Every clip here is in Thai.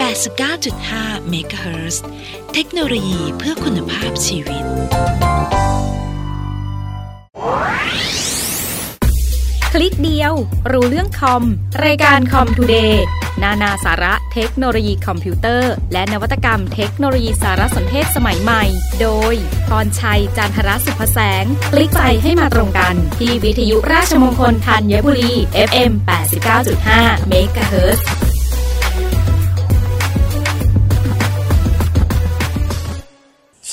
89.5เมกะเฮิรตซ์เทคโนโลยีเพื่อคุณภาพชีวิต คลิกเดียว รู้เรื่องคอม รายการคอมทูเดย์นานาสาระเทคโนโลยีคอมพิวเตอร์ และนวัตกรรมเทคโนโลยีสารสนเทศสมัยใหม่ โดยพรชัย จันทรสุภแสง คลิกใจให้มาตรงกัน ที่วิทยุราชมงคลธัญบุรี FM 89.5เ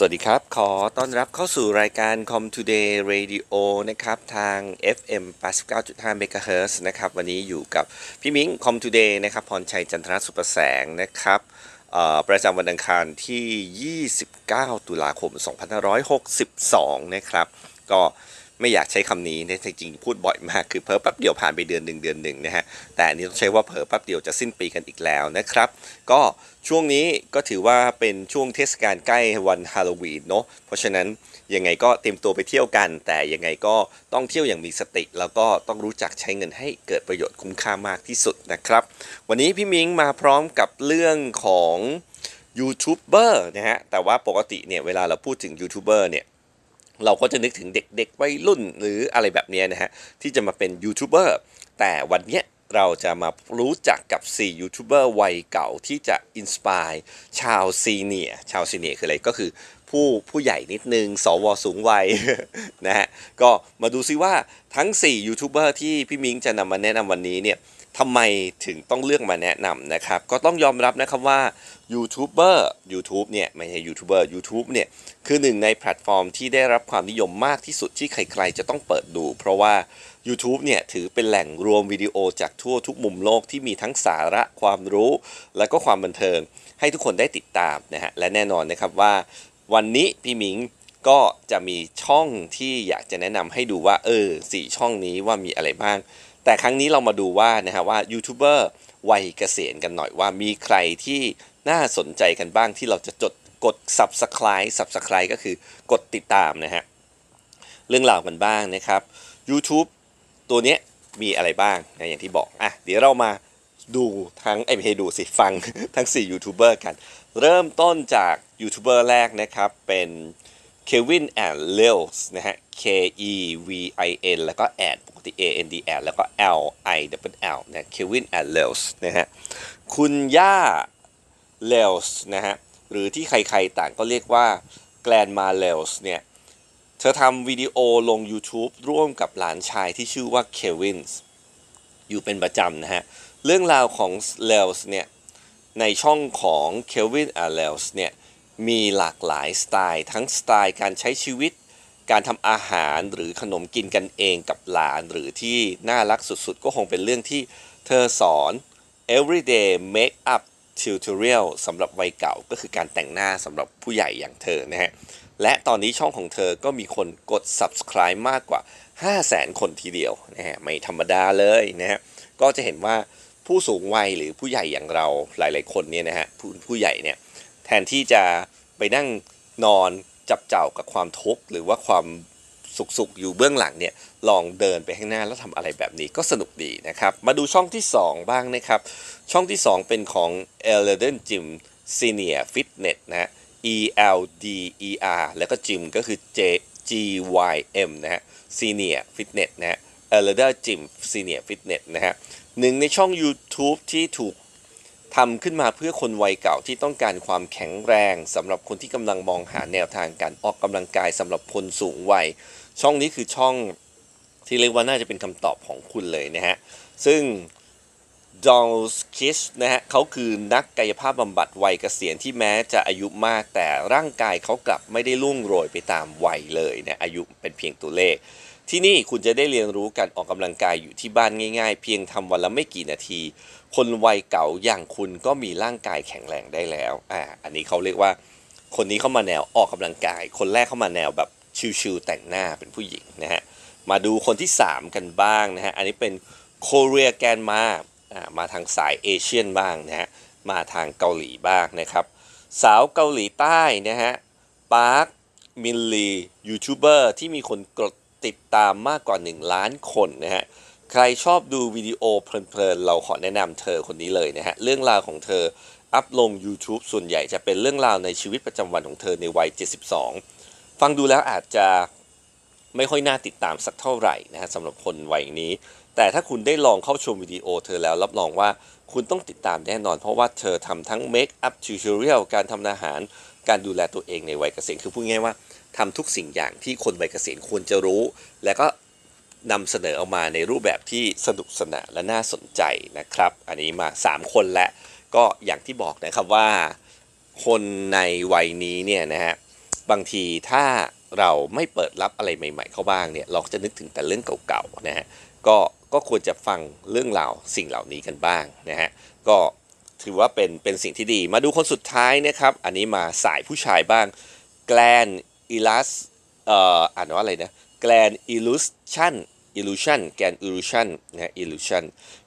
สวัสดีครับ ขอต้อนรับเข้าสู่รายการ Com Today Radio นะครับ ทาง FM 89.5 MHz นะครับ วันนี้อยู่กับพี่มิ้ง Com Today นะครับ พรชัยจันทรสุประแสงนะครับประจำวันอังคารที่ 29 ตุลาคม 2562 นะครับ ก็ ไม่อยากใช้คำนี้นะจริงๆพูดบ่อยมากคือเพิ่แป๊บเดียวผ่านไปเดือนหนึ่งเดือนหนึ่งนะฮะแต่อันนี้ต้องใช้ว่าเผลอแป๊บเดียวจะสิ้นปีกันอีกแล้วนะครับ ก็ช่วงนี้ก็ถือว่าเป็นช่วงเทศกาลใกล้วันฮาโลวีนเนาะเพราะฉะนั้นยังไงก็เตรียมตัวไปเที่ยวกัน แต่ยังไงก็ต้องเที่ยวอย่างมีสติ แล้วก็ต้องรู้จักใช้เงินให้เกิดประโยชน์คุ้มค่ามากที่สุดนะครับ วันนี้พี่มิงมาพร้อมกับเรื่องของยูทูบเบอร์นะฮะแต่ว่าปกติเนี่ยเวลาเราพูดถึงยูทูบเบอร์เนี่ย เราก็จะนึกถึงเด็กๆวัยรุ่นหรืออะไรแบบนี้นะฮะ ที่จะมาเป็นยูทูบเบอร์แต่วันเนี้ยเราจะมารู้จักกับ 4 ยูทูบเบอร์วัยเก๋าที่จะ inspire ชาว senior ชาว senior คืออะไรก็คือผู้ผู้ใหญ่นิดนึง สวสูงวัยนะฮะ ก็มาดูซิว่าทั้ง 4 ยูทูบเบอร์ที่พี่มิงจะนำมาแนะนำวันนี้เนี่ยทำไมถึงต้องเลือกมาแนะนำนะครับ ก็ต้องยอมรับนะครับว่า ยูทูบเบอร์ YouTube เนี่ยไม่ใช่ยูทูบเบอร์ YouTube เนี่ยคือหนึ่งในแพลตฟอร์มที่ได้รับความนิยมมากที่สุดที่ใครๆจะต้องเปิดดู เพราะว่า YouTube เนี่ยถือเป็นแหล่งรวมวิดีโอจากทั่วทุกมุมโลกที่มีทั้งสาระความรู้ และก็ความบันเทิง ให้ทุกคนได้ติดตามนะฮะและแน่นอนนะครับว่า วันนี้พี่มิงก็จะมีช่องที่อยากจะแนะนำให้ดูว่าเออสี่ช่องนี้ว่ามีอะไรบ้าง แต่ครั้งนี้เรามาดูว่านะฮะว่ายูทูบเบอร์วัยเกษียณกันหน่อยว่ามีใครที่ น่าสนใจกันบ้างที่เราจะจดกด subscribe subscribe ก็คือกดติดตามนะฮะ เรื่องราวกันบ้างนะครับ YouTube ตัวเนี้ยมีอะไรบ้างนะอย่างที่บอกอะเดี๋ยวเรามาดูทั้งไอ้ไม่ดูสิ ฟังทั้ง 4 ยูทูบเบอร์กัน เริ่มต้นจากยูทูบเบอร์แรกนะครับ เป็น Kevin and Lils นะฮะ K E V I N แล้วก็ and ปกติ A N D and แล้วก็ L I double L นะ Kevin and Lils นะฮะ คุณย่า Lils นะฮะ หรือที่ใครๆต่างก็เรียกว่า Grandma Lils เนี่ย เธอทำวิดีโอลง YouTube ร่วมกับหลานชายที่ชื่อว่าเควินส์อยู่เป็นประจำนะฮะ เรื่องราวของเลลส์เนี่ย ในช่องของเควินอาเลลส์เนี่ย มีหลากหลายสไตล์ ทั้งสไตล์การใช้ชีวิต การทำอาหารหรือขนมกินกันเองกับหลาน หรือที่น่ารักสุดๆ ก็คงเป็นเรื่องที่เธอสอน everyday makeup makeup tutorial สำหรับวัยเก่าก็คือการแต่งหน้าสำหรับผู้ใหญ่อย่างเธอนะฮะ และตอนนี้ช่องของเธอก็มีคนกด subscribe มากกว่า 500,000 คนทีเดียวนะฮะ ไม่ธรรมดาเลยนะฮะ ก็จะเห็นว่าผู้สูงวัยหรือผู้ใหญ่อย่างเราหลาย ๆ คนเนี่ยนะฮะผู้ผู้ใหญ่เนี่ยแทนที่จะไปนั่งนอนจับเจ้ากับความทุกข์หรือว่าความ สุขๆ อยู่เบื้องหลังเนี่ยลองเดินไปข้างหน้าแล้วทำอะไรแบบนี้ก็สนุกดีนะครับ มาดูช่องที่ 2 บ้างนะครับ ช่องที่ 2 เป็นของ e l d e n Gym Senior Fitness นะฮะ E L D E R แล้วก็ Gym ก็คือ J G Y M นะฮะ Senior Fitness นะฮะ e l d e r Gym Senior Fitness นะฮะหนึ่งในช่อง YouTube ที่ถูกทำขึ้นมาเพื่อคนวัยเก่าที่ต้องการความแข็งแรงสำหรับคนที่กำลังมองหาแนวทางการออกกำลังกายสำหรับคนสูงวัย ช่องนี้คือช่องที่เรียกว่าน่าจะเป็นคำตอบของคุณเลยนะฮะ ซึ่งจอลส์คิชนะฮะเขาคือนักกายภาพบำบัดวัยเกษียณที่แม้จะอายุมากแต่ร่างกายเขากลับไม่ได้ล่วงโรยไปตามวัยเลยนะอายุเป็นเพียงตัวเลข ที่นี่คุณจะได้เรียนรู้การออกกำลังกายอยู่ที่บ้านง่าย ๆ เพียงทำวันละไม่กี่นาที คนวัยเก่าอย่างคุณก็มีร่างกายแข็งแรงได้แล้วอ่าอันนี้เขาเรียกว่า คนนี้เข้ามาแนวออกกำลังกาย คนแรกเข้ามาแนวแบบ ชิวๆแต่งหน้าเป็นผู้หญิงนะฮะมาดูคนที่ 3 กันบ้างนะฮะอันนี้เป็นโคเรียแกนมาอ่ามาทางสายเอเชียนบ้างนะฮะมาทางเกาหลีบ้างนะครับ สาวเกาหลีใต้นะฮะปาร์คมินลียูทูบเบอร์ที่มีคนกดติดตามมากกว่า 1 ล้านคนนะฮะใครชอบดูวิดีโอเพลินๆ เราขอแนะนำเธอคนนี้เลยนะฮะ เรื่องราวของเธออัพลง YouTube ส่วนใหญ่จะเป็นเรื่องราวในชีวิตประจำวันของเธอในวัย 72 ฟังดูแล้วอาจจะไม่ค่อยน่าติดตามสักเท่าไหร่นะฮะสำหรับคนวัยนี้ แต่ถ้าคุณได้ลองเข้าชมวิดีโอเธอแล้วรับรองว่าคุณต้องติดตามแน่นอน เพราะว่าเธอทำทั้ง Make up Tutorial การทำอาหาร การดูแลตัวเองในวัยเกษียณคือพูดง่ายว่าทำทุกสิ่งอย่างที่คนวัยเกษียณควรจะรู้ และก็นำเสนอออกมาในรูปแบบที่สนุกสนานและน่าสนใจนะครับ อันนี้มา 3 คนและก็อย่างที่บอกนะครับว่า คนในวัยนี้เนี่ยนะฮะ บางทีถ้าเราไม่เปิดรับอะไรใหม่ ๆ เข้าบ้างเนี่ยเราก็จะนึกถึงแต่เรื่องเก่าๆนะฮะก็ก็ควรจะฟังเรื่องราวสิ่งเหล่านี้กันบ้างนะฮะก็ถือว่าเป็นเป็นสิ่งที่ดีมาดูคนสุดท้ายนะครับ อันนี้มาสายผู้ชายบ้าง Grand Illus เอ่ออ่านว่าอะไรนะแกลนอิลูชัน illusion แกน illusion นะ illusion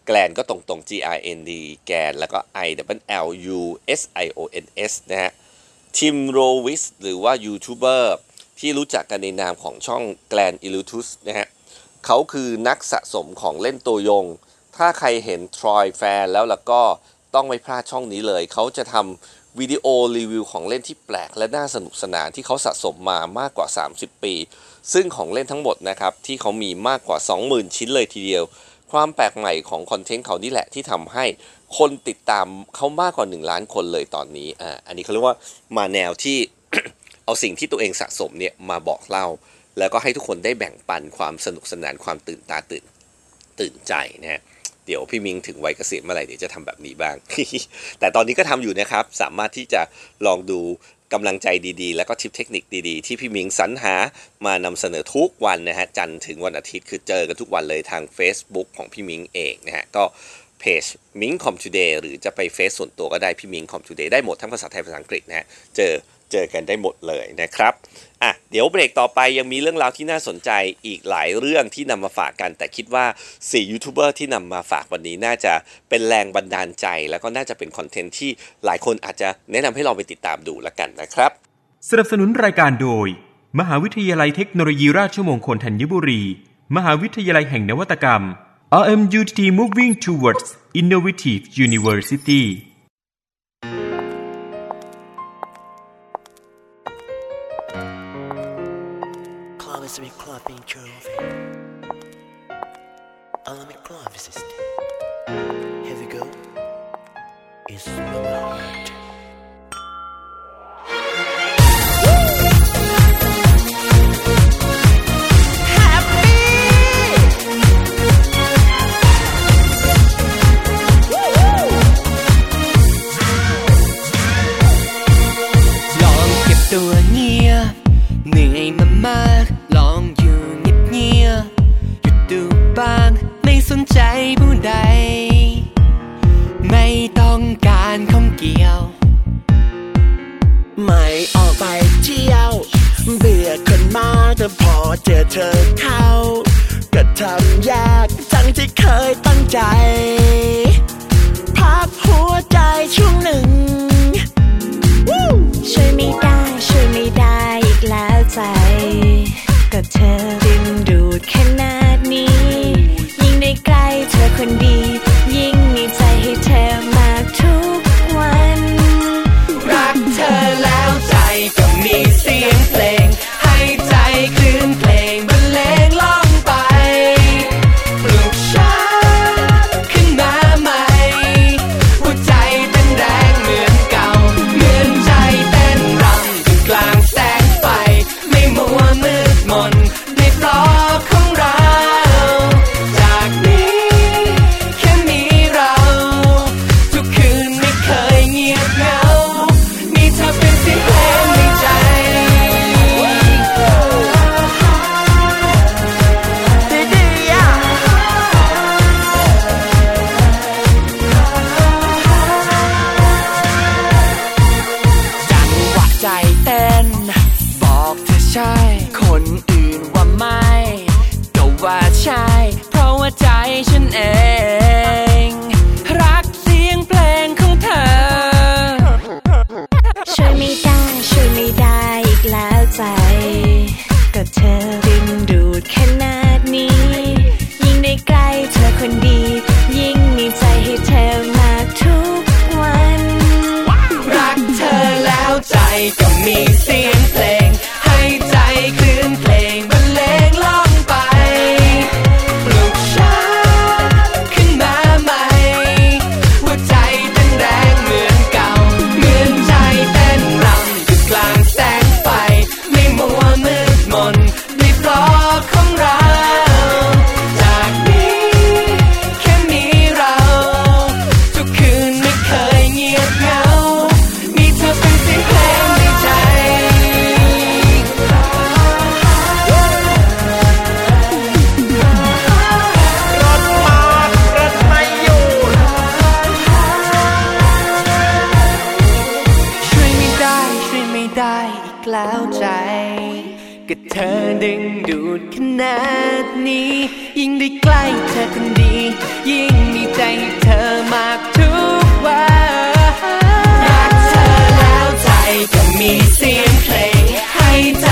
แกลนก็ตรงตรง G R N D แกนแล้วก็ I L L U S I O N S นะฮะ Tim Rowett หรือว่ายูทูบเบอร์ที่รู้จักกันในนามของช่อง Grand Illusions นะฮะเขาคือนักสะสมของเล่นตัวยง ถ้าใครเห็น toy fan แล้วแล้วก็ต้องไม่พลาดช่องนี้เลย เขาจะทำวิดีโอรีวิวของเล่นที่แปลกและน่าสนุกสนานที่เขาสะสมมามากกว่า 30 ปี ซึ่งของเล่นทั้งหมดนะครับที่เขามีมากกว่า 20,000 ชิ้นเลยทีเดียว ความแปลกใหม่ของคอนเทนต์เขานี่แหละที่ทำให้ คนติดตามเขามากกว่า 1 ล้านคนเลยตอนนี้อ่าอันนี้เขาเรียกว่ามาแนวที่ เอาสิ่งที่ตัวเองสะสมเนี่ยมาบอกเล่า แล้วก็ให้ทุกคนได้แบ่งปันความสนุกสนานความตื่นตาตื่นตื่นใจนะฮะเดี๋ยวพี่มิงถึงวัยเกษียณเมื่อไหร่เดี๋ยวจะทำแบบนี้บ้าง แต่ตอนนี้ก็ทำอยู่นะครับ สามารถที่จะลองดูกำลังใจดีๆ แล้วก็ทิปเทคนิคดีๆ ที่พี่มิงสรรหามานำเสนอทุกวันนะฮะ จันทร์ถึงวันอาทิตย์คือเจอกันทุกวันเลยทาง Facebook ของพี่มิงเองนะฮะ ก็ เพจมิง Com Today หรือจะไปเฟซส่วนตัวก็ได้พี่มิง Com Today ได้หมดทั้งภาษาไทยภาษาอังกฤษนะฮะเจอเจอกันได้หมดเลยนะครับอะเดี๋ยวเบรกต่อไปยังมีเรื่องราวที่น่าสนใจอีกหลายเรื่องที่นำมาฝากกัน แต่คิดว่า4ยูทูบเบอร์ที่นำมาฝากวันนี้น่าจะเป็นแรงบันดาลใจ แล้วก็น่าจะเป็นคอนเทนต์ที่หลายคนอาจจะแนะนำให้ลองไปติดตามดูแล้วกันนะครับ สนับสนุนรายการโดย มหาวิทยาลัยเทคโนโลยีราชมงคลธัญบุรี มหาวิทยาลัยแห่งนวัตกรรม RMUTT moving towards innovative university. Club is club is Here we go. It's my. ผู้ใด ไม่ต้องการข้องเกี่ยว ไม่ออกไปเที่ยว เบื่อคนมากแต่พอเจอเธอเข้า ก็ทำยากจังที่เคยตั้งใจ คนดี กล้าวใจ ก็เธอดึงดูดขนาดนี้ ยิ่งได้ใกล้เธอคนดี ยิ่งมีใจให้เธอมากทุกวันรักเธอแล้วใจก็มีเสียงเพลงให้เธอ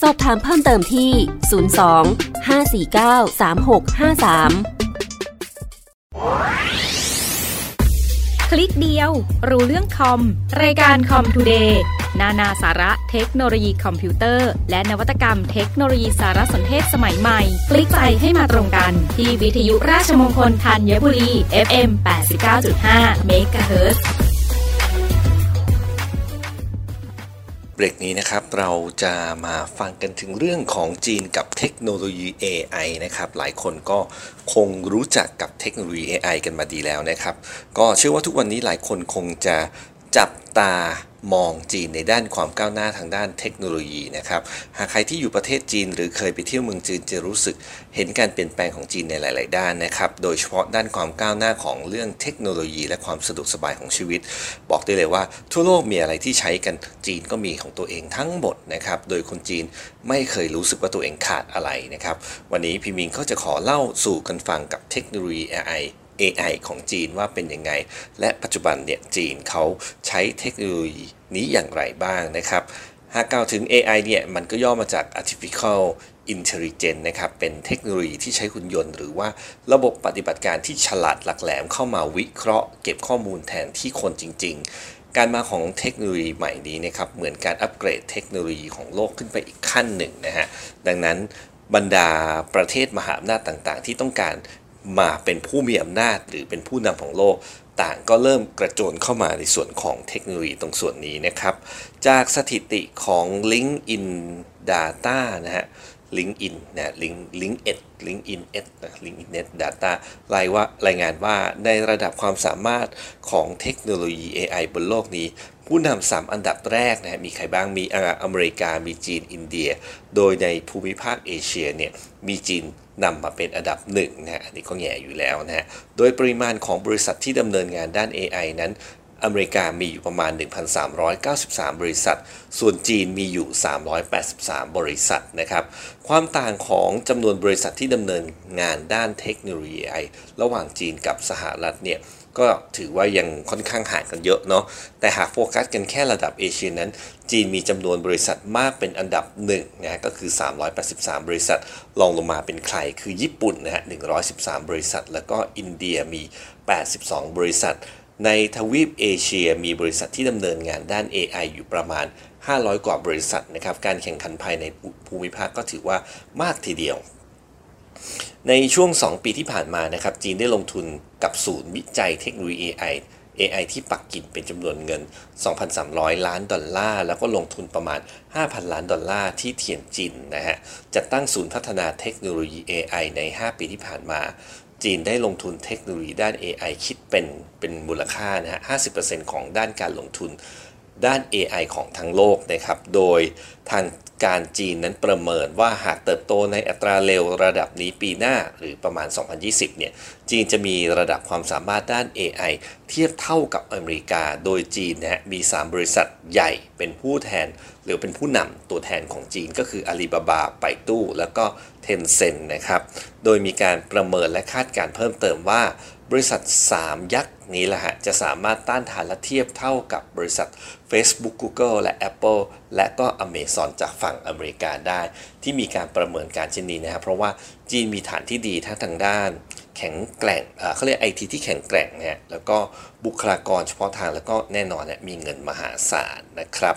สอบถามเพิ่มเติมที่ 02 549 3653 คลิกเดียว รู้เรื่องคอม รายการคอมทูเดย์นานาสาระเทคโนโลยีคอมพิวเตอร์ และนวัตกรรมเทคโนโลยีสารสนเทศสมัยใหม่ คลิกไปให้มาตรงกัน ที่วิทยุราชมงคลธัญบุรี FM 89.5 MHz เบรกนี้นะครับเราจะมาฟังกันถึงเรื่องของจีนกับเทคโนโลยี AI นะครับหลายคนก็คงรู้จักกับเทคโนโลยี AI กันมาดีแล้วนะครับ ก็เชื่อว่าทุกวันนี้หลายคนคงจะจับตา มองจีนในด้านความก้าวหน้าทางด้านเทคโนโลยีนะครับหากใครที่อยู่ประเทศจีน หรือเคยไปเที่ยวเมืองจีนจะรู้สึกเห็นการเปลี่ยนแปลงของจีนในหลาย ๆ ด้านนะครับโดยเฉพาะด้านความก้าวหน้าของเรื่องเทคโนโลยี และความสะดวกสบายของชีวิต บอกได้เลยว่า ทั่วโลกมีอะไรที่ใช้กันจีนก็มีของตัวเองทั้งหมดนะครับโดยคนจีนไม่เคยรู้สึกว่าตัวเองขาดอะไรนะครับวันนี้พี่มิงเขาจะขอเล่าสู่กันฟังกับเทคโนโลยี AI AI ของจีนว่าเป็นยังไง และปัจจุบันเนี่ยจีนเขาใช้เทคโนโลยีนี้อย่างไรบ้างนะครับหากกล่าวถึง AI เนี่ยมันก็ย่อมาจาก Artificial Intelligence นะครับเป็นเทคโนโลยีที่ใช้หุ่นยนต์ หรือว่าระบบปฏิบัติการที่ฉลาดหลักแหลมเข้ามาวิเคราะห์ เก็บข้อมูลแทนที่คนจริง ๆ การมาของเทคโนโลยีใหม่นี้นะครับเหมือนการอัปเกรดเทคโนโลยีของโลกขึ้นไปอีกขั้นหนึ่งนะฮะดังนั้นบรรดาประเทศมหาอำนาจต่างๆ ที่ต้องการ มาเป็นผู้มีอำนาจหรือเป็นผู้นำของโลก ต่างก็เริ่มกระโจนเข้ามาในส่วนของเทคโนโลยีตรงส่วนนี้นะครับ จากสถิติของ LinkedIn Data นะฮะ LinkedIn นะ Link LinkedIn LinkedIn นะ LinkedIn Data รายว่ารายงานว่าในระดับความสามารถของเทคโนโลยี AI บนโลกนี้ ผู้นำสามอันดับแรกนะมีใครบ้างมีอเมริกามีจีนอินเดีย โดยในภูมิภาคเอเชียเนี่ยมีจีน นำมาเป็นอันดับหนึ่งนะฮะอันนี้ก็แง่อยู่แล้วนะฮะโดยปริมาณของบริษัทที่ดำเนินงานด้าน AI นั้นอเมริกามีอยู่ประมาณ 1,393 บริษัท ส่วนจีนมีอยู่ 383 บริษัทนะครับ ความต่างของจำนวนบริษัทที่ดำเนินงานด้านเทคโนโลยี AI ระหว่างจีนกับสหรัฐเนี่ย ก็ถือว่ายังค่อนข้างห่างกันเยอะเนาะแต่หากโฟกัสกันแค่ระดับเอเชียนั้น จีนมีจำนวนบริษัทมากเป็นอันดับหนึ่งนะฮะก็คือ 383 บริษัทรองลงมาเป็นใครคือญี่ปุ่นนะฮะ113 บริษัท แล้วก็อินเดียมี 82 บริษัท ในทวีปเอเชียมีบริษัทที่ดำเนินงานด้าน AI อยู่ประมาณ500 กว่าบริษัทนะครับ การแข่งขันภายในภูมิภาคก็ถือว่ามากทีเดียว ในช่วง 2 ปีที่ผ่านมานะครับ จีนได้ลงทุนกับศูนย์วิจัยเทคโนโลยี AI AI ที่ปักกิ่งเป็นจำนวนเงิน 2,300 ล้านดอลลาร์ แล้วก็ลงทุนประมาณ 5,000 ล้านดอลลาร์ที่เทียนจินนะฮะ จัดตั้งศูนย์พัฒนาเทคโนโลยี AI ใน 5 ปีที่ผ่านมา จีนได้ลงทุนเทคโนโลยีด้าน AI คิดเป็นเป็นมูลค่านะฮะ 50%ของด้านการลงทุน ด้าน AI ของทั้งโลกนะครับ โดยทางการจีนนั้นประเมินว่าหากเติบโตในอัตราเร็วระดับนี้ปีหน้าหรือประมาณ 2020 เนี่ย จีนจะมีระดับความสามารถด้าน AI เทียบเท่ากับอเมริกา โดยจีนนะฮะมี 3 บริษัทใหญ่เป็นผู้แทน หรือเป็นผู้นำตัวแทนของจีนก็คืออาลีบาบาไปตู้ แล้วก็เทนเซ็นนะครับ โดยมีการประเมินและคาดการเพิ่มเติมว่า บริษัท 3 ยักษ์นี้แหละฮะจะสามารถต้านทานและเทียบเท่ากับบริษัท Facebook Google และ Apple และก็ Amazon จากฝั่งอเมริกาได้ ที่มีการประเมินการเช่นนี้นะครับเพราะว่าจีนมีฐานที่ดีทั้งทางด้าน แข็งแกร่งเขาเรียกไอทีที่แข็งแกร่งนะฮะแล้วก็บุคลากรเฉพาะทางแล้วก็แน่นอนเนี่ยมีเงินมหาศาลนะครับ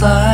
สุ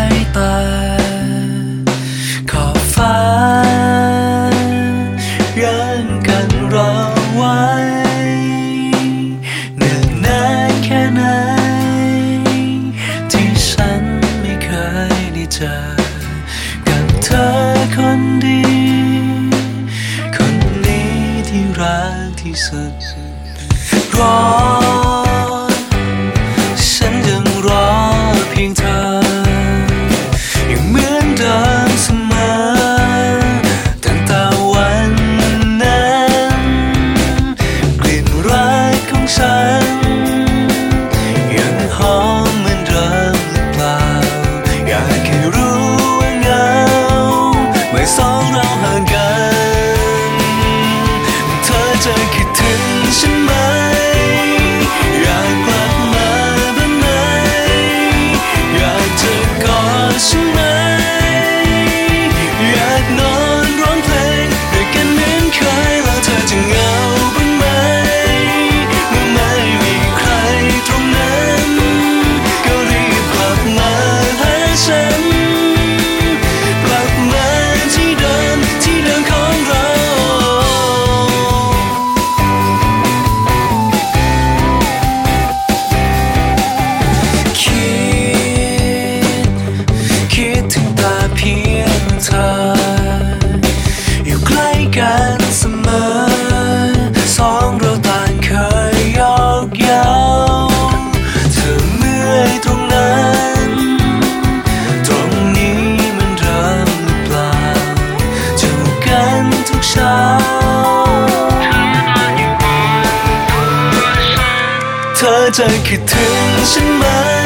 เธอจะคิ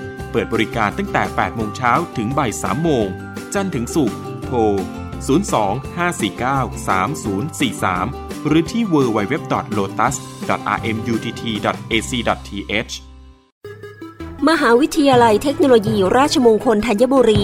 เปิดบริการตั้งแต่ 8 โมงเช้าถึงบ่าย3โมง จันทร์ถึงศุกร์ โทร 02-549-3043 หรือที่ www.lotus.rmutt.ac.th มหาวิทยาลัยเทคโนโลยีราชมงคลธัญบุรี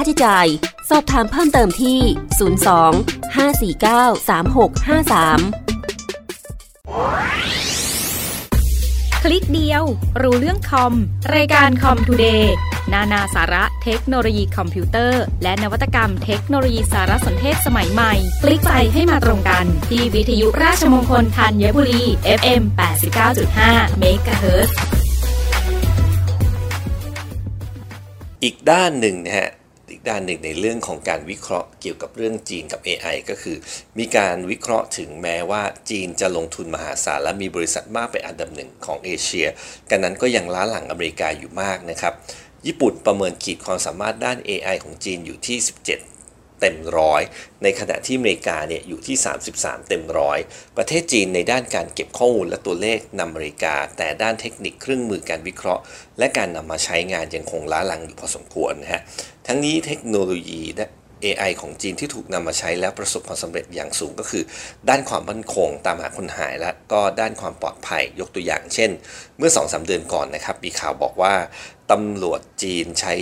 ค่าใช้จ่าย สอบถามเพิ่มเติมที่ 02 549 3653คลิกเดียว รู้เรื่องคอม รายการคอมทูเดย์นานาสาระเทคโนโลยีคอมพิวเตอร์ และนวัตกรรมเทคโนโลยีสารสนเทศสมัยใหม่ คลิกไปให้มาตรงกัน ที่วิทยุราชมงคลธัญบุรี FM 89.5 MHz อีกด้านหนึ่งนะฮะอี กด้านหนึ่งในเรื่องของการวิเคราะห์เกี่ยวกับเรื่องจีนกับ AI ก็คือ มีการวิเคราะห์ถึงแม้ว่าจีนจะลงทุนมหาศาลและมีบริษัทมากเป็นอันดับหนึ่งของเอเชีย กันนั้นก็ยังล้าหลังอเมริกาอยู่มากนะครับ ญี่ปุ่นประเมินขีดความสามารถด้าน AI ของจีนอยู่ที่ 17เต็มร้อยในขณะที่อเมริกาเนี่ยอยู่ที่ 33 เต็มร้อยประเทศจีนในด้านการเก็บข้อมูลและตัวเลขนำอเมริกา แต่ด้านเทคนิคเครื่องมือการวิเคราะห์ และการนำมาใช้งานยังคงล้าหลังอยู่พอสมควรนะฮะ ทั้งนี้เทคโนโลยีและ AI ของจีนที่ถูกนำมาใช้แล้วประสบความสำเร็จอย่างสูงก็คือ ด้านความมั่นคงตามหาคนหายและก็ด้านความปลอดภัยยกตัวอย่างเช่น เมื่อ 2-3 เดือนก่อนนะครับ มีข่าวบอกว่าตำรวจจีนใช้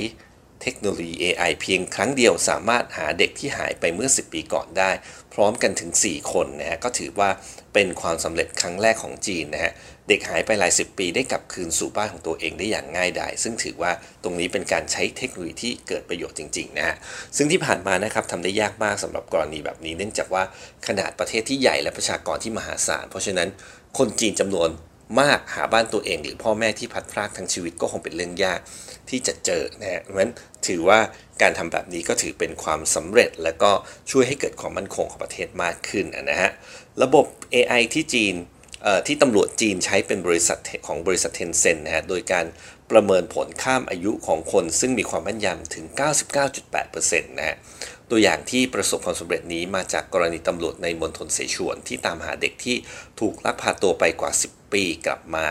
เทคโนโลยี AI เพียงครั้งเดียวสามารถหาเด็กที่หายไปเมื่อ 10 ปีก่อนได้ พร้อมกันถึง 4 คนนะฮะก็ถือว่าเป็นความสำเร็จครั้งแรกของจีนนะฮะ เด็กหายไปหลายสิบปีได้กลับคืนสู่บ้านของตัวเองได้อย่างง่ายดายซึ่งถือว่าตรงนี้เป็นการใช้เทคโนโลยีที่เกิดประโยชน์จริงๆนะฮะซึ่งที่ผ่านมานะครับทำได้ยากมากสำหรับกรณีแบบนี้ เนื่องจากว่าขนาดประเทศที่ใหญ่และประชากรที่มหาศาล เพราะฉะนั้นคนจีนจำนวนมากหาบ้านตัวเอง หรือพ่อแม่ที่พัดพรากทั้งชีวิตก็คงเป็นเรื่องยากที่จะเจอนะฮะเพราะฉะนั้นถือว่าการทำแบบนี้ก็ถือเป็นความสำเร็จ และก็ช่วยให้เกิดความมั่นคงของประเทศมากขึ้นนะฮะระบบ AI ที่จีน ที่ตำรวจจีนใช้เป็นบริษัทของบริษัทเทนเซ็นนะฮะ โดยการประเมินผลข้ามอายุของคน ซึ่งมีความแม่นยำถึง 99.8%นะฮะ ตัวอย่างที่ประสบความสำเร็จนี้มาจากกรณีตำรวจในมณฑลเสฉวนที่ตามหาเด็กที่ถูกลักพาตัวไปกว่า 10 ปีกลับมา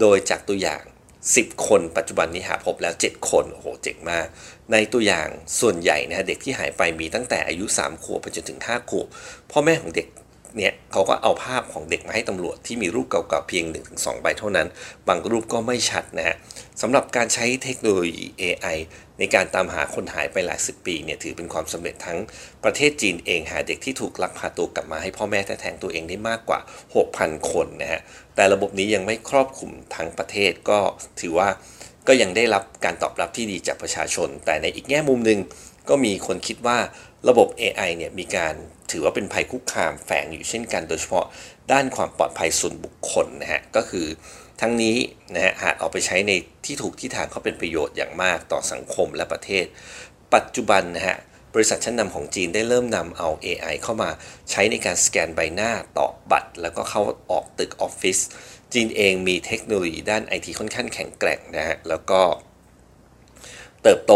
โดยจากตัวอย่าง 10 คนปัจจุบันนี้หาพบแล้ว 7 คน โอ้โห เจ๋งมาก ในตัวอย่างส่วนใหญ่นะฮะเด็กที่หายไปมีตั้งแต่อายุ 3 ขวบไปจนถึง 5 ขวบ พ่อแม่ของเด็ก เนี่ยเขาก็เอาภาพของเด็กมาให้ตำรวจที่มีรูปเก่าๆเพียง 1-2 ใบเท่านั้น บางรูปก็ไม่ชัดนะฮะสำหรับการใช้เทคโนโลยี AI ในการตามหาคนหายไปหลายสิบปีเนี่ยถือเป็นความสำเร็จทั้งประเทศจีนเองหาเด็กที่ถูกลักพาตัวกลับมาให้พ่อแม่แท้ๆตัวเองได้มากกว่า 6,000 คนนะฮะแต่ระบบนี้ยังไม่ครอบคลุมทั้งประเทศก็ถือว่าก็ยังได้รับการตอบรับที่ดีจากประชาชน แต่ในอีกแง่มุมหนึ่งก็มีคนคิดว่าระบบ AI เนี่ยมีการ ถือว่าเป็นภัยคุกคามแฝงอยู่เช่นกัน โดยเฉพาะด้านความปลอดภัยส่วนบุคคลนะฮะก็คือทั้งนี้นะฮะหากเอาไปใช้ในที่ถูกที่ทางเขาเป็นประโยชน์อย่างมากต่อสังคมและประเทศ ปัจจุบันนะฮะบริษัทชั้นนำของจีนได้เริ่มนำเอา AI เข้ามาใช้ในการสแกนใบหน้าต่อบัตร แล้วก็เข้าออกตึกออฟฟิศจีนเองมีเทคโนโลยีด้านไอทีค่อนข้างแข็งแกร่งนะฮะแล้วก็เติบโต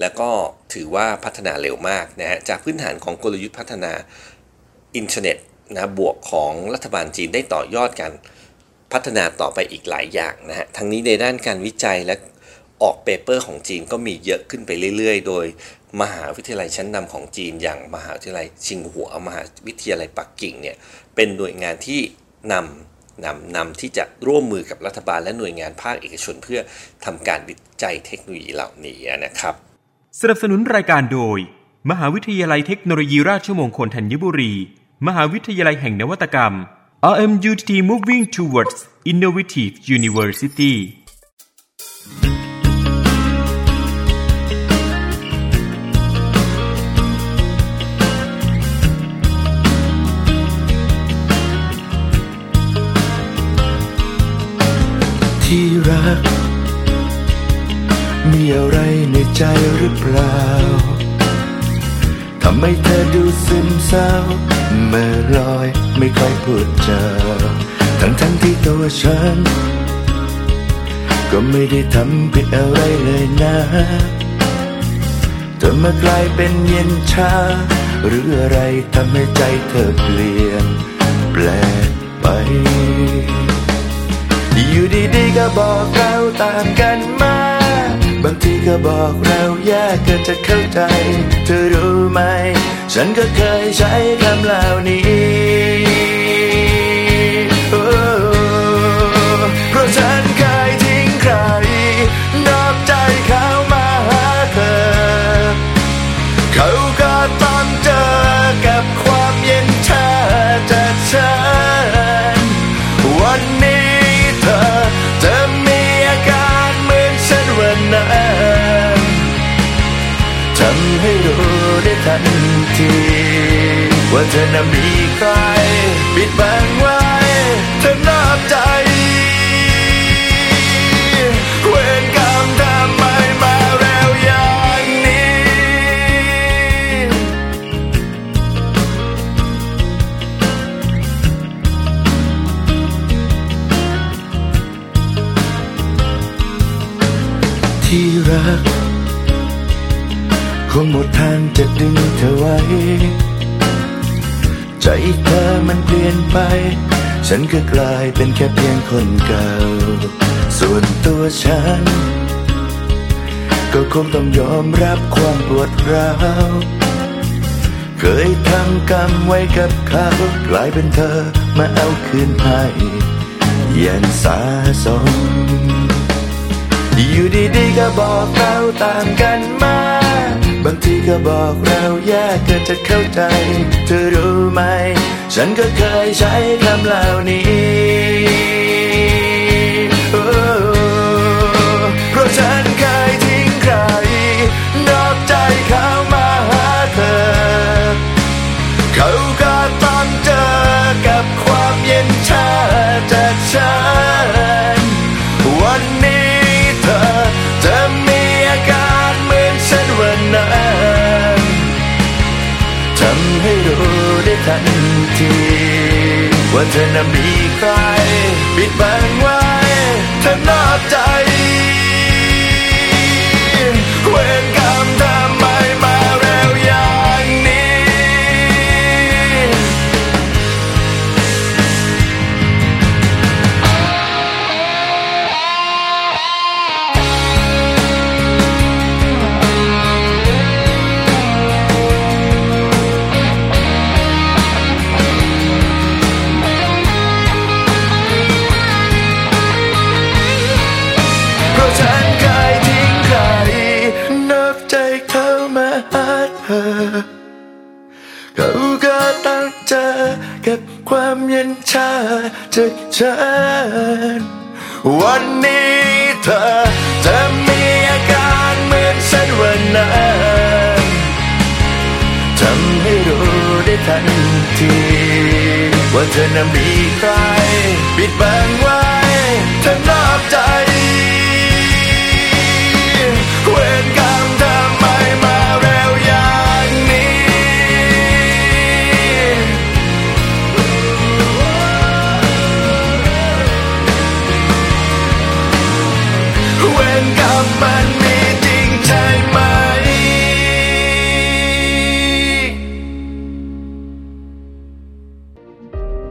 แล้วก็ถือว่าพัฒนาเร็วมากนะฮะจากพื้นฐานของกลยุทธ์พัฒนาอินเทอร์เน็ตนะบวกของรัฐบาลจีนได้ต่อยอดกันพัฒนาต่อไปอีกหลายอย่างนะฮะทั้งนี้ในด้านการวิจัยและออก paper ของจีนก็มีเยอะขึ้นไปเรื่อย ๆ โดยมหาวิทยาลัยชั้นนำของจีน อย่างมหาวิทยาลัยชิงหัวมหาวิทยาลัยปักกิ่งเนี่ยเป็นหน่วยงานที่นำนำนำที่จะร่วมมือกับรัฐบาลและหน่วยงานภาคเอกชนเพื่อทำการวิจัยเทคโนโลยีเหล่านี้นะครับ สนับสนุนรายการโดย มหาวิทยาลัยเทคโนโลยีราชมงคลธัญบุรี มหาวิทยาลัยแห่งนวัตกรรม RMUTT Moving Towards Innovative University อะไรในใจหรือเปล่าทำไมเธอดูซึมเศร้าเมื่อลอยไม่ค่อยพูดจาทั้งทั้งที่ตัวฉัน ก็ไม่ได้ทำผิดอะไรเลยนะเธอมากลายเป็นเย็นชา หรืออะไรทำให้ใจเธอเปลี่ยน แปลกไป อยู่ดีๆก็บอกเราต่างกันมา ก็บอกเราแยกกันจะเข้าใจ เธอรู้ไหม ฉันก็เคยใช้คำเหล่านี้ ว่าเธอน่ะมีใคร ปิดบังไว้ เธอนอกใจเวรกรรมทำไมมาเร็วอย่างนี้ ที่รัก คงหมดทางจะดึงเธอไว้ ใจเธอมันเปลี่ยนไป ฉันก็กลายเป็นแค่เพียงคนเก่า ส่วนตัวฉัน ก็คงต้องยอมรับความปวดร้าวเคยทำกรรมไว้กับเขากลายเป็นเธอมาเอาคืนให้ย่างสาสม อยู่ดีๆก็บอกเราต่างกันมา บางทีก็บอกเราแยกกันจะเข้าใจ เธอรู้ไหม ฉันก็เคยใช้คำเหล่านี้ เธอน่ะมีใครปิดบังไว้เธอนอกใจามเย็นชาจากฉันวันนี้เธอจะมีอาการเหมือนฉันวันนั้นทำให้รู้ได้ทันทีว่าเธอนั้นมีใครปิดบังไว้เธอนอกใจเวรกรรมทำไม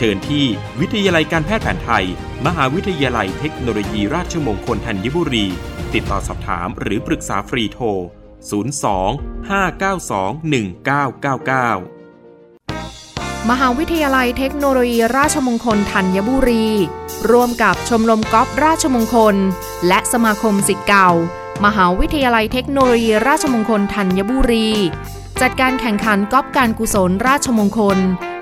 เชิญที่วิทยาลัยการแพทย์แผนไทย มหาวิทยาลัยเทคโนโลยีราชมงคลธัญบุรี ติดต่อสอบถามหรือปรึกษาฟรีโทร 02 592 1999มหาวิทยาลัยเทคโนโลยีราชมงคลธัญบุรี ร่วมกับชมรมกอล์ฟราชมงคล และสมาคมศิษย์เก่า มหาวิทยาลัยเทคโนโลยีราชมงคลธัญบุรี จัดการแข่งขันกอล์ฟการกุศลราชมงคล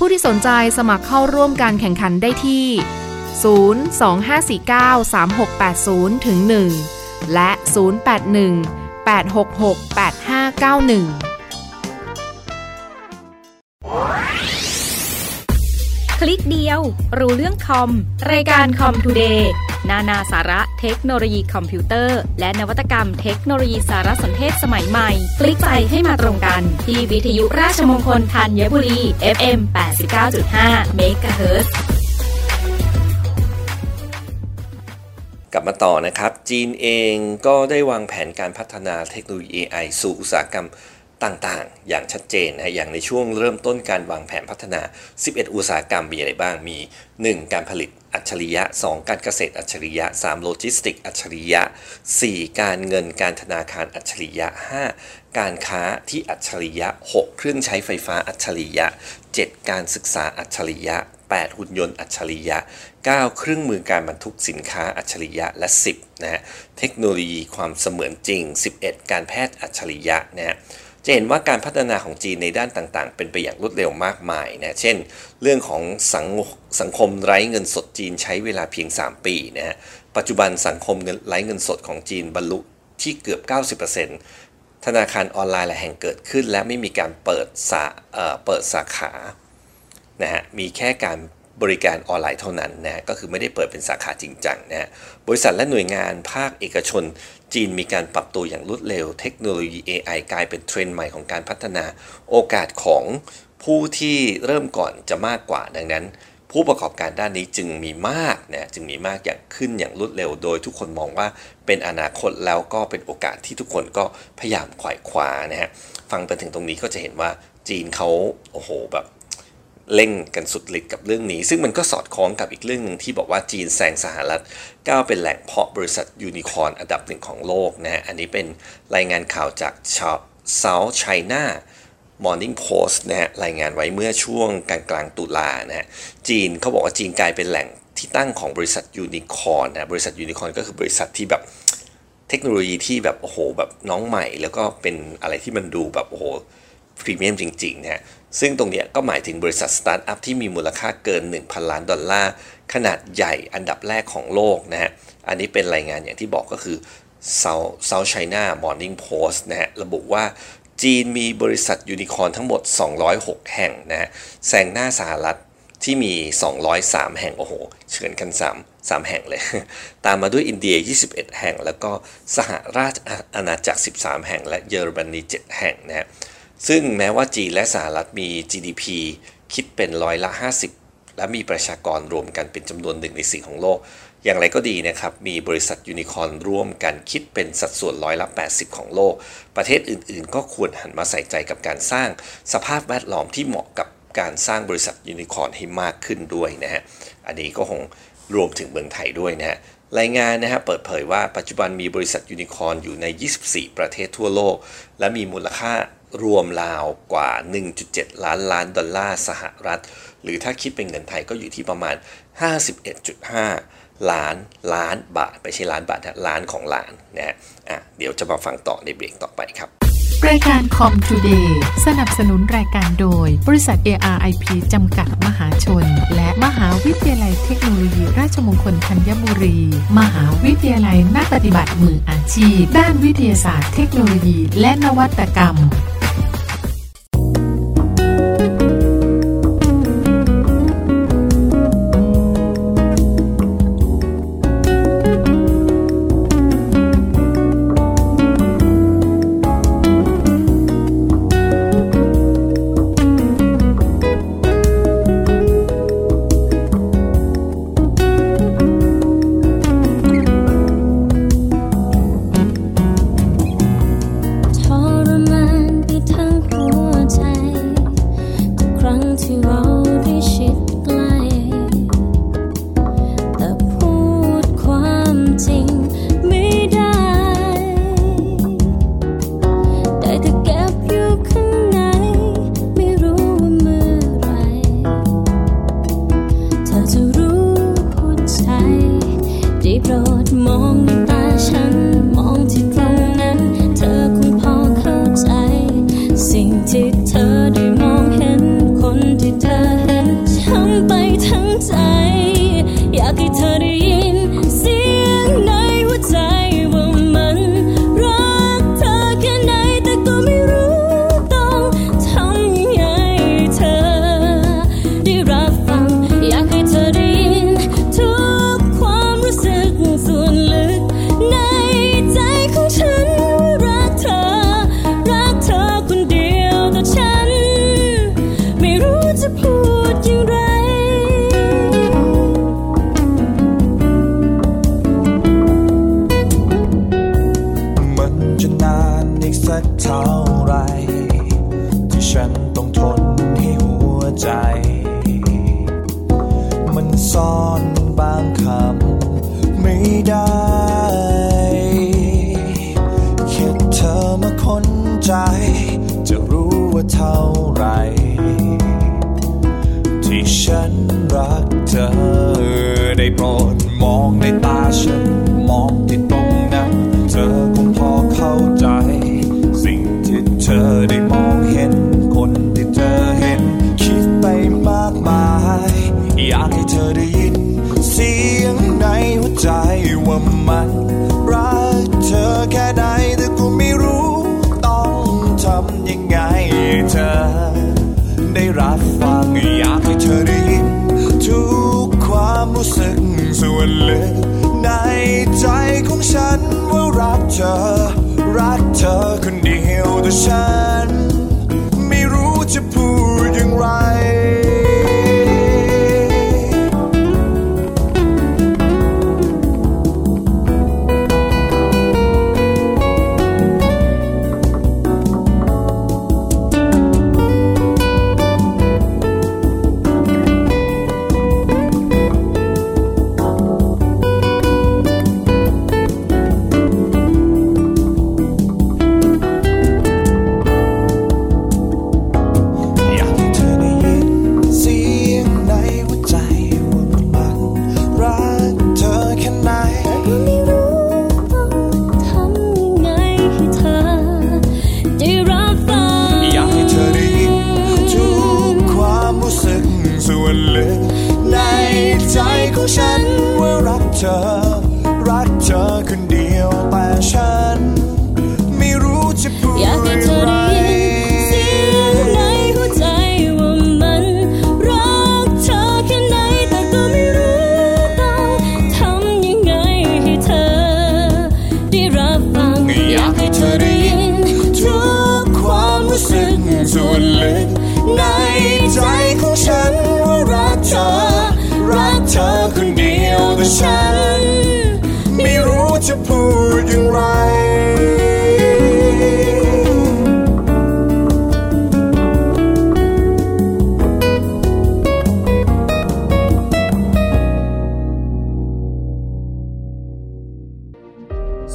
ผู้ที่สนใจสมัครเข้าร่วมการแข่งขันได้ที่ 025493680ถึง1และ 081 866 8591 คลิกเดียว รู้เรื่องคอม รายการ Com Today นานาสาระเทคโนโลยีคอมพิวเตอร์ และนวัตกรรมเทคโนโลยีสารสนเทศสมัยใหม่ คลิกไปให้มาตรงกัน ที่วิทยุราชมงคลธัญบุรี FM 89.5เมกะเฮิรตซ์กลับมาต่อนะครับ จีนเองก็ได้วางแผนการพัฒนาเทคโนโลยี AI สู่อุตสาหกรรม ต่างๆ อย่างชัดเจนนะอย่างในช่วงเริ่มต้นการวางแผนพัฒนา 11 อุตสาหกรรมมีอะไรบ้าง มี 1. การผลิตอัจฉริยะ 2. การเกษตรอัจฉริยะ 3. โลจิสติกอัจฉริยะ 4. การเงินการธนาคารอัจฉริยะ 5. การค้าที่อัจฉริยะ 6. เครื่องใช้ไฟฟ้าอัจฉริยะ 7. การศึกษาอัจฉริยะ 8. หุ่นยนต์อัจฉริยะ 9. เครื่องมือการบรรทุกสินค้าอัจฉริยะ และ 10 นะฮะ เทคโนโลยีความเสมือนจริง 11 การแพทย์อัจฉริยะนะฮะ จะเห็นว่าการพัฒนาของจีนในด้านต่างๆ เป็นไปอย่างรวดเร็วมากมายนะเช่น เรื่องของสังสังคมไร้เงินสดจีนใช้เวลาเพียง 3 ปีนะฮะปัจจุบันสังคมไร้เงินสดของจีนบรรลุที่เกือบ 90%ธนาคารออนไลน์หลายแห่งเกิดขึ้น และไม่มีการเปิดสาเเปิดสาขานะฮะมีแค่การบริการออนไลน์เท่านั้นนะก็คือไม่ได้เปิดเป็นสาขาจริงจังนะฮะบริษัทและหน่วยงานภาคเอกชน จีนมีการปรับตัวอย่างรวดเร็ว เทคโนโลยี AI กลายเป็นเทรนด์ใหม่ของการพัฒนา โอกาสของผู้ที่เริ่มก่อนจะมากกว่าดังนั้น ผู้ประกอบการด้านนี้จึงมีมากนะจึงมีมากอย่างขึ้นอย่างรวดเร็ว โดยทุกคนมองว่าเป็นอนาคตแล้วก็เป็นโอกาสที่ทุกคนก็พยายามขวายคว้านะฮะฟังไปถึงตรงนี้ก็จะเห็นว่าจีนเขาโอ้โหแบบ เร่งกันสุดฤทธิ์กับเรื่องนี้ ซึ่งมันก็สอดคล้องกับอีกเรื่องหนึ่งที่บอกว่าจีนแซงสหรัฐก้าวเป็นแหล่งเพาะบริษัทยูนิคอร์นอันดับหนึ่งของโลกนะฮะอันนี้เป็นรายงานข่าวจาก South China Morning Post นะฮะรายงานไว้เมื่อช่วงกลางกลางตุลานะฮะจีนเขาบอกว่าจีนกลายเป็นแหล่งที่ตั้งของบริษัทยูนิคอร์นนะบริษัทยูนิคอร์นก็คือบริษัทที่แบบเทคโนโลยีที่แบบโอ้โหแบบน้องใหม่ แล้วก็เป็นอะไรที่มันดูแบบโอ้โหพรีเมียมจริงๆนะฮะ ซึ่งตรงนี้ก็หมายถึงบริษัทสตาร์ทอัพที่มีมูลค่าเกิน 1,000 ล้านดอลลาร์ ขนาดใหญ่อันดับแรกของโลกนะฮะ อันนี้เป็นรายงานอย่างที่บอกก็คือ South South China Morning Post นะฮะ ระบุว่าจีนมีบริษัทยูนิคอร์นทั้งหมด 206 แห่งนะฮะ แซงหน้าสหรัฐที่มี 203 แห่ง โอ้โห เฉือนกัน 3 3 แห่งเลย ตามมาด้วยอินเดีย 21 แห่ง แล้วก็สหราชอาณาจักร 13 แห่ง และเยอรมนี 7 แห่งนะฮะ ซึ่งแม้ว่าจีนและสหรัฐมี GDP คิดเป็นร้อยละ 50 และมีประชากรรวมกันเป็นจำนวนหนึ่งในสี่ของโลก อย่างไรก็ดีนะครับ มีบริษัทยูนิคอร์นรวมกันคิดเป็นสัดส่วนร้อยละ 80 ของโลก ประเทศอื่นๆ ก็ควรหันมาใส่ใจกับการสร้างสภาพแวดล้อมที่เหมาะกับการสร้างบริษัทยูนิคอร์นให้มากขึ้นด้วยนะฮะ อันนี้ก็คงรวมถึงเมืองไทยด้วยนะฮะรายงานนะฮะเปิดเผยว่าปัจจุบันมีบริษัทยูนิคอร์นอยู่ใน 24 ประเทศทั่วโลก และมีมูลค่า รวมราวกว่า 1.7 ล้านล้านดอลลาร์สหรัฐ หรือถ้าคิดเป็นเงินไทยก็อยู่ที่ประมาณ 51.5 ล้านล้านบาทไม่ใช่ล้านบาทนะล้านของล้านนะฮะอะเดี๋ยวจะมาฟังต่อในเบรกต่อไปครับรายการ Com Today สนับสนุนรายการโดย บริษัท ARIP จำกัดมหาชน และมหาวิทยาลัยเทคโนโลยีราชมงคลธัญบุรี มหาวิทยาลัยนักปฏิบัติมืออาชีพ ด้านวิทยาศาสตร์เทคโนโลยีและนวัตกรรม วนลึกในใจของฉันว่ารักเธอ รักเธอคนเดียวแต่ฉัน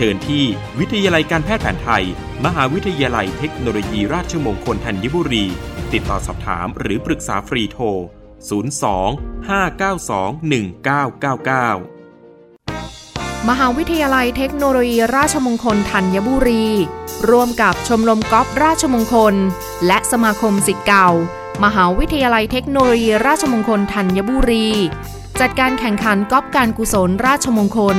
เชิญที่วิทยาลัยการแพทย์แผนไทย มหาวิทยาลัยเทคโนโลยีราชมงคลธัญบุรี ติดต่อสอบถามหรือปรึกษาฟรีโทร 02 592 1999มหาวิทยาลัยเทคโนโลยีราชมงคลธัญบุรี ร่วมกับชมรมกอล์ฟราชมงคล และสมาคมสิทธิ์เก่า มหาวิทยาลัยเทคโนโลยีราชมงคลธัญบุรี จัดการแข่งขันกอล์ฟการกุศลราชมงคล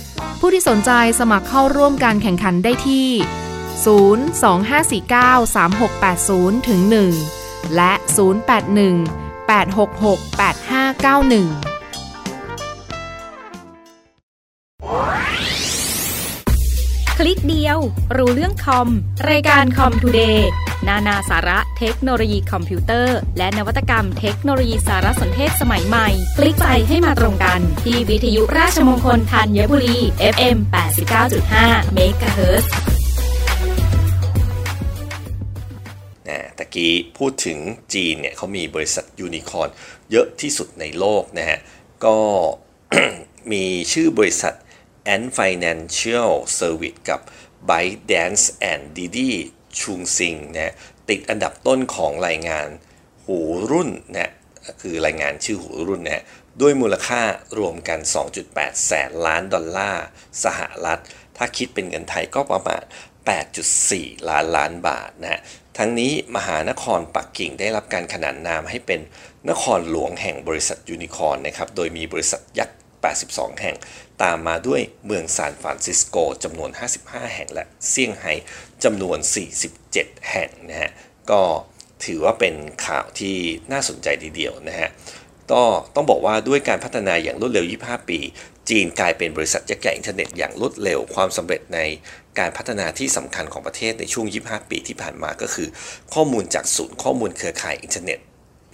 ผู้ที่สนใจสมัครเข้าร่วมการแข่งขันได้ที่ 025493680ถึง1และ 081 866 8591 ลิกเดียว รู้เรื่องคอม รายการ Com Today นานาสาระเทคโนโลยีคอมพิวเตอร์ และนวัตกรรมเทคโนโลยีสารสนเทศสมัยใหม่ คลิกไปให้มาตรงกัน ที่วิทยุราชมงคลธัญบุรี FM 89.5 MHz นะตะกี้พูดถึงจีนเนี่ยเขามีบริษัทยูนิคอร์นเยอะที่สุดในโลกนะฮะ ก็มีชื่อบริษัท Ant Financial Service กับ ByteDance and Didi Chuxing นะติดอันดับต้นของรายงานหูรุ่นนะคือรายงานชื่อหูรุ่นนะด้วยมูลค่ารวมกัน 2.8 แสนล้านดอลลาร์สหรัฐ ถ้าคิดเป็นเงินไทยก็ประมาณ 8.4 ล้านล้านบาทนะฮะทั้งนี้มหานครปักกิ่งได้รับการขนานนามให้เป็นนครหลวงแห่งบริษัทยูนิคอร์นนะครับ โดยมีบริษัทยักษ์ 82 แห่ง ตามมาด้วยเมืองซานฟรานซิสโกจำนวน 55 แห่งและเซี่ยงไฮ้จำนวน 47 แห่งนะฮะก็ถือว่าเป็นข่าวที่น่าสนใจทีเดียวนะฮะก็ต้องบอกว่าด้วยการพัฒนาอย่างรวดเร็ว 25 ปี จีนกลายเป็นบริษัทยักษ์ใหญ่อินเทอร์เน็ตอย่างรวดเร็วความสำเร็จในการพัฒนาที่สำคัญของประเทศในช่วง 25 ปีที่ผ่านมาก็คือ ข้อมูลจากศูนย์ข้อมูลเครือข่ายอินเทอร์เน็ต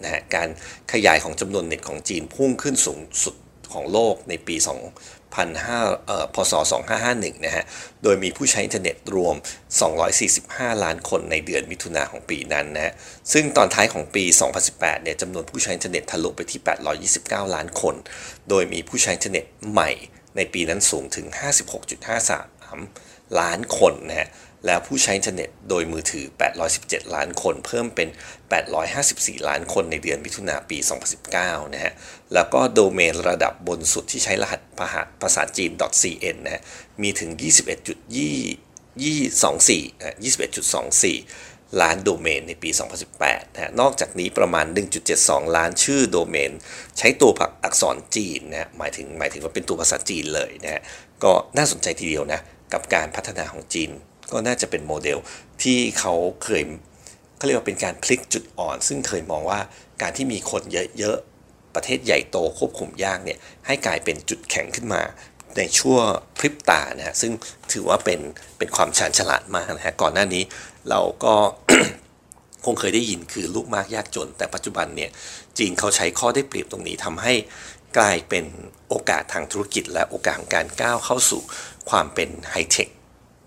นะฮะการขยายของจำนวนเน็ตของจีนพุ่งขึ้นสูงสุดของโลกในปี 2 2005เอ่อพศ2551 นะฮะ โดยมีผู้ใช้อินเทอร์เน็ตรวม 245 ล้านคนในเดือนมิถุนาของปีนั้นนะฮะ ซึ่งตอนท้ายของปี 2018 เนี่ยจำนวนผู้ใช้อินเทอร์เน็ตทะลุไปที่ 829 ล้านคน โดยมีผู้ใช้อินเทอร์เน็ตใหม่ในปีนั้นสูงถึง 56.53 ล้านคนนะฮะ แล้วผู้ใช้อินเทอร์เน็ตโดยมือถือ 817 ล้านคน เพิ่มเป็น 854 ล้านคนในเดือนมิถุนาปี 2019 นะฮะ แล้วก็โดเมนระดับบนสุดที่ใช้รหัสภาษาจีน .cn นะฮะ มีถึง 21.24 21.24 ล้านโดเมนในปี 2018 นะฮะ นอกจากนี้ประมาณ 1.72 ล้านชื่อโดเมน ใช้ตัวผักอักษรจีนนะหมายถึงหมายถึงว่าเป็นตัวภาษาจีนเลยนะฮะ ก็น่าสนใจทีเดียวนะ กับการพัฒนาของจีน ก็น่าจะเป็นโมเดลที่เขาเคยเขาเรียกว่าเป็นการพลิกจุดอ่อน ซึ่งเคยมองว่าการที่มีคนเยอะๆ ประเทศใหญ่โตควบคุมยากเนี่ยให้กลายเป็นจุดแข็งขึ้นมาในชั่วพริบตานะฮะซึ่งถือว่าเป็นเป็นความชาญฉลาดมากนะฮะก่อนหน้านี้เราก็คงเคยได้ยินคือลูกมากยากจน แต่ปัจจุบันเนี่ยจีนเขาใช้ข้อได้เปรียบตรงนี้ทำให้กลายเป็นโอกาสทางธุรกิจ และโอกาสของการก้าวเข้าสู่ความเป็นไฮเทค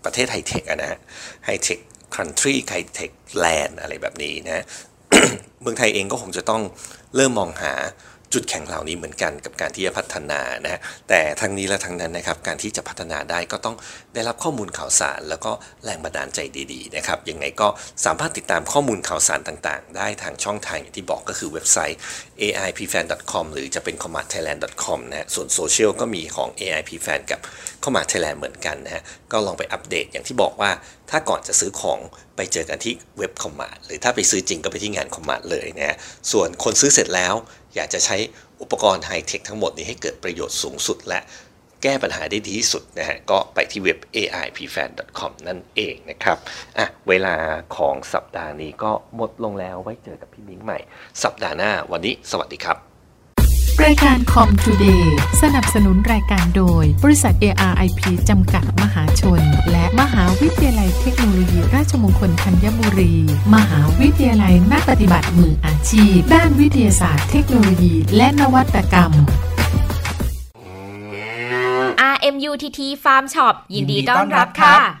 ประเทศไฮเทคนะฮะ high-tech country high-tech land อะไรแบบนี้นะเมืองไทยเองก็คงจะต้องเริ่มมองหาจุดแข็งเหล่านี้เหมือนกันกับการที่จะพัฒนานะแต่ทั้งนี้และทั้งนั้นนะครับ การที่จะพัฒนาได้ก็ต้องได้รับข้อมูลข่าวสาร แล้วก็แรงบันดาลใจดี ๆ นะครับ ยังไงก็สามารถติดตามข้อมูลข่าวสารต่างๆ ได้ทางช่องทางอย่างที่บอกก็คือเว็บไซต์ aipfan.com หรือจะเป็น commandthailand.com นะส่วนโซเชียลก็มีของ aipfan กับ command thailand เหมือนกันนะฮะก็ลองไปอัปเดตอย่างที่บอกว่าถ้าก่อนจะซื้อของไปเจอกันที่เว็บคอมมานหรือถ้าไปซื้อจริงก็ไปที่งานคอมมานเลยนะฮะส่วนคนซื้อเสร็จแล้ว อยากจะใช้อุปกรณ์ไฮเทคทั้งหมดนี้ให้เกิดประโยชน์สูงสุดและแก้ปัญหาได้ดีที่สุดนะฮะก็ไปที่เว็บ aipfan.com นั่นเองนะครับอะเวลาของสัปดาห์นี้ก็หมดลงแล้วไว้เจอกับพี่มิ้งใหม่ สัปดาห์หน้าวันนี้สวัสดีครับ รายการ COM TODAY สนับสนุนรายการโดย บริษัท ARIP จำกัดมหาชน และมหาวิทยาลัยเทคโนโลยี ราชมงคลธัญบุรี มหาวิทยาลัยนักปฏิบัติมืออาชีพ ด้านวิทยาศาสตร์เทคโนโลยี และนวัตกรรม RMUTT Farm Shop ยินดีต้อนรับค่ะ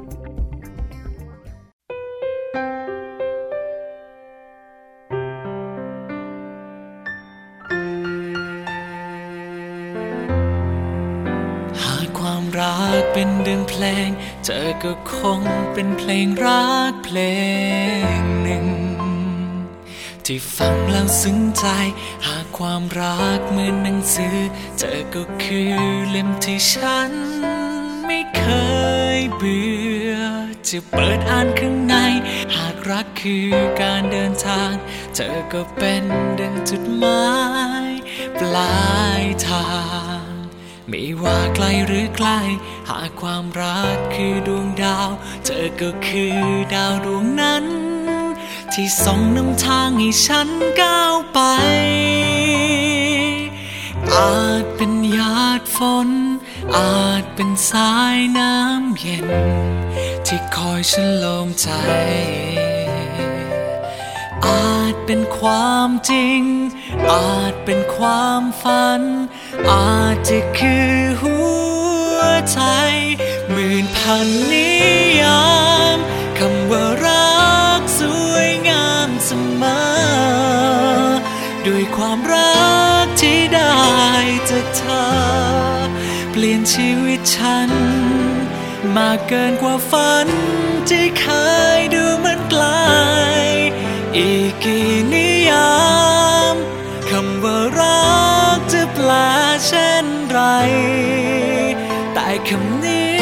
เธอก็คงเป็นเพลงรักเพลงหนึ่ง ที่ฟังแล้วซึ้งใจ หากความรักเหมือนหนังสือ เธอก็คือเล่มที่ฉัน ไม่เคยเบื่อ จะเปิดอ่านข้างใน หากรักคือการเดินทาง เธอก็เป็นดังจุดหมาย ปลายทาง ไม่ว่าไกลหรือใกล้ หากความรักคือดวงดาว เธอก็คือดาวดวงนั้น ที่ส่องนำทางให้ฉันก้าวไป อาจเป็นหยาดฝน อาจเป็นสายน้ำเย็น ที่คอยฉันลมใจ อาจเป็นความจริง อาจเป็นความฝัน อาจจะคือหัวใจหมื่นพันนิยามคำว่ารักสวยงามเสมอด้วยความรักที่ได้จากเธอ เปลี่ยนชีวิตฉัน มากเกินกว่าฝันที่เคยดูมันไกล อีกกี่นิยาม คำนี้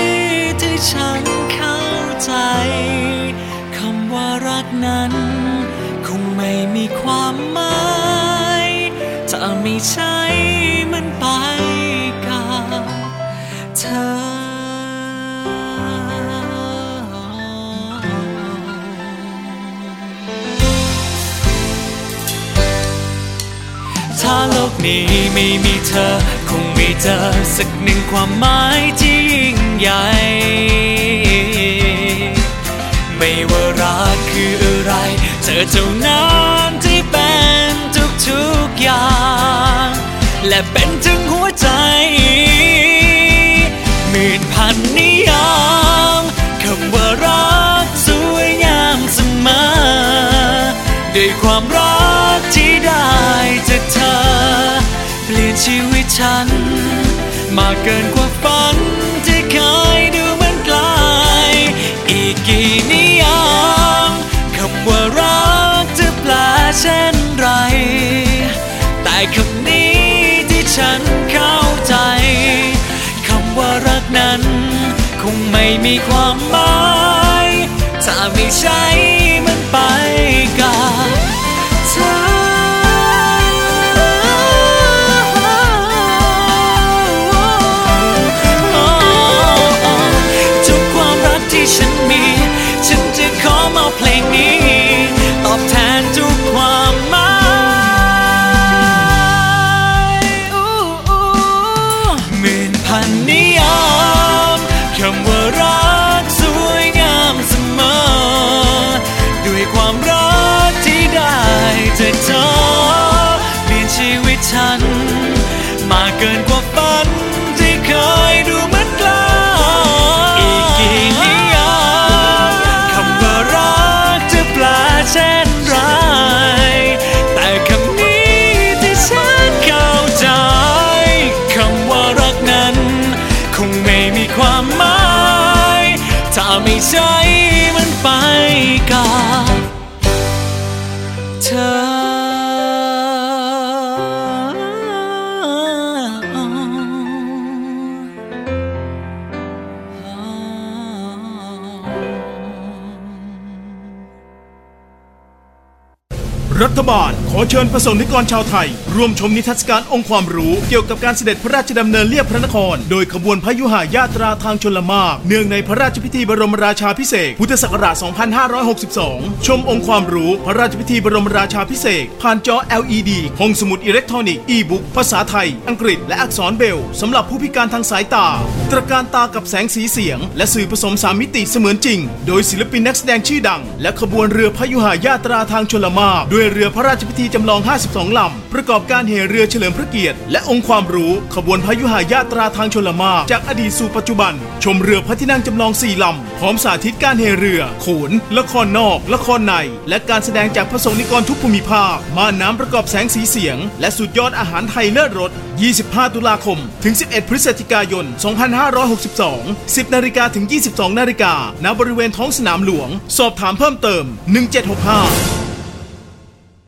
ที่ฉันเข้าใจคำว่ารักนั้น คงไม่มีความหมายถ้าไม่ใช่มันไปกับเธอถ้าโลกนี้ไม่มีเธอ เจอสักหนึ่งความหมายที่ยิ่งใหญ่ ไม่ว่ารักคืออะไร เธอเท่านั้นที่เป็นทุกๆอย่าง และเป็นถึงหัวใจหมื่นพันนิยามคำว่ารักสวยงามเสมอด้วยความรักที่ได้จากเธอ ปลี่ยนชีวิตฉัน มากเกินกว่าฝันที่เคยดูเหมือนไกล อีกกี่นิยามคำว่ารักจะแปลเช่นไร แต่คำนี้ที่ฉันเข้าใจคำว่ารักนั้น คงไม่มีความหมาย ถ้าไม่ใช่มันไป อเชิญประสงค์นิกรชาวไทย ร่วมชมนิทรรศการองค์ความรู้เกี่ยวกับการเสด็จพระราชดำเนินเลียบพระนคร โดยขบวนพระยุหายาตราทางชลมาก เนื่องในพระราชพิธีบรมราชาพิเศษพุทธศักราช 2562 ชมองค์ความรู้พระราชพิธีบรมราชาพิเศษผ่านจอ LED ห้องสมุดอิเล็กทรอนิกส์อีบุ๊กภาษาไทย อังกฤษ และอักษรเบลสำหรับผู้พิการทางสายตา ตระการตากับแสงสีเสียง และสื่อผสมสามมิติเสมือนจริง โดยศิลปินนักแสดงชื่อดัง และขบวนเรือพระยุหายาตราทางชลมาก ด้วยเรือพระราชพิธีจำลอง 52 ลำ ประกอบการเหเรือเฉลิมพระเกียรติ และองค์ความรู้ขบวนพระยุหายาตราทางชลมาจากอดีตสู่ปัจจุบัน ชมเรือพระที่นั่งจำลอง 4 ลำ พร้อมสาธิตการเหเรือ โขน ละครนอก ละครใน และการแสดงจากพระสงฆ์นิกรทุกภูมิภาคม่านน้ำประกอบแสงสีเสียง และสุดยอดอาหารไทยเลิศรส 25 ตุลาคม ถึง 11 พฤศจิกายน 2562 10 นาฬิกาถึง 22 นาฬิกาณบริเวณท้องสนามหลวง สอบถามเพิ่มเติม 1765